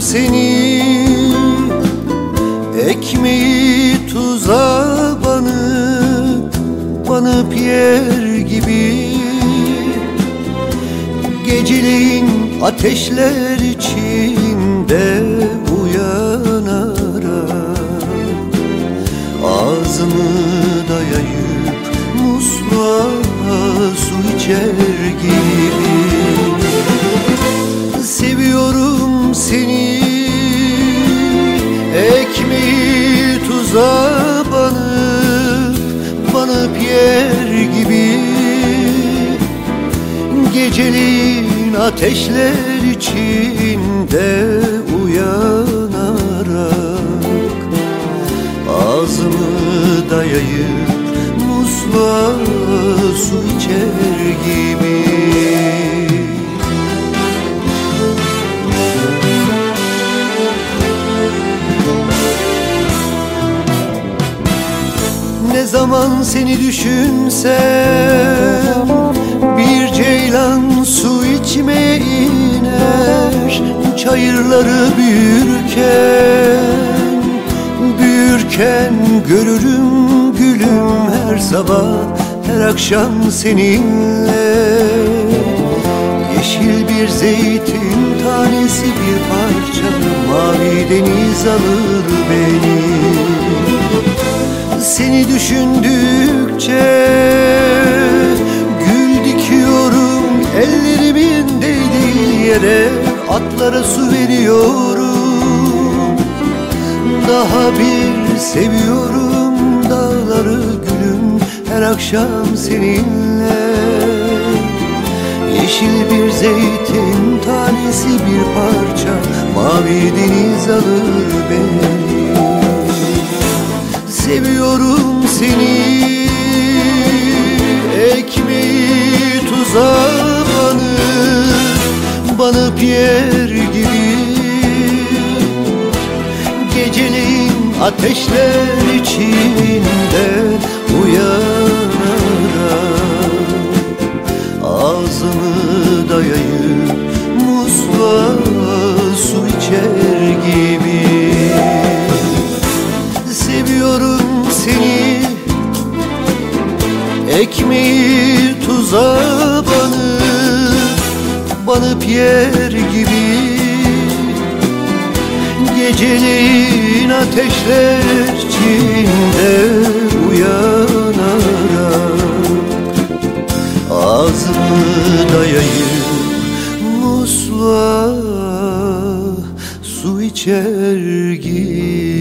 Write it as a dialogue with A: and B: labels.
A: seni. Ekmeği tuza banıp Banıp yer gibi. Geceleyin ateşler içinde Geceliğin ateşler içinde uyanarak Ağzımı dayayıp musluğa su içer gibi. Ne zaman seni düşünsem ceylan su içmeye iner Çayırları büyürken Büyürken görürüm gülüm her sabah Her akşam seninle. Yeşil bir zeytin tanesi bir parça Mavi deniz alır beni. Seni düşündükçe yere Atlara su veriyorum. Daha bir seviyorum dağları gülüm Her akşam seninle. Yeşil bir zeytin tanesi bir parça Mavi deniz alır beni. Seviyorum seni Ekmeği yer gibi. Geceleyin ateşler içinde Uyanarak Ağzımı dayayıp musluğa su içer gibi. Seviyorum seni Ekmeği tuza banıp Banıp yer gibi. Geceleyin ateşler içinde uyanarak Ağzımı dayayıp musluğa su içer gibi